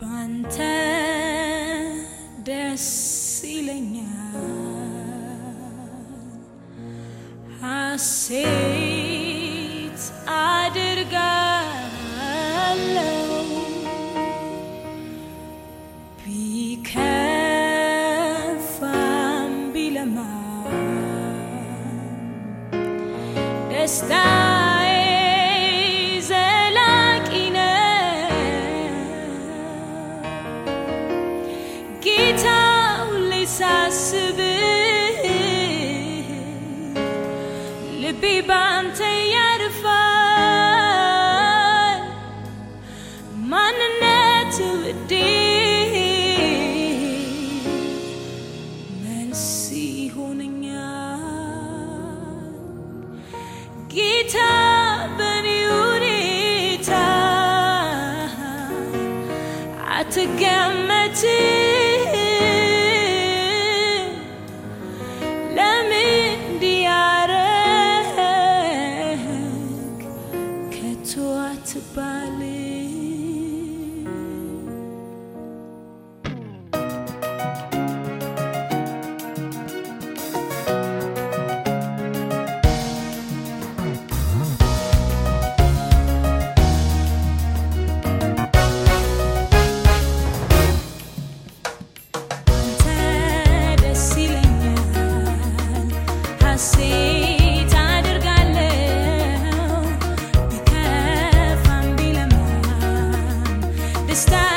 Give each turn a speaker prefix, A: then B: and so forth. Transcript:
A: ባንተ ደስ ይለኛል፣ ሐሴት ጌታ ሁሌ ሳስብህ ልቤ ባንተ ያርፋል። ማንነት ውዴ መልስ ይሆነኛል። ጌታ በኔ ሁኔታ አትገመትም። tua te balik stop.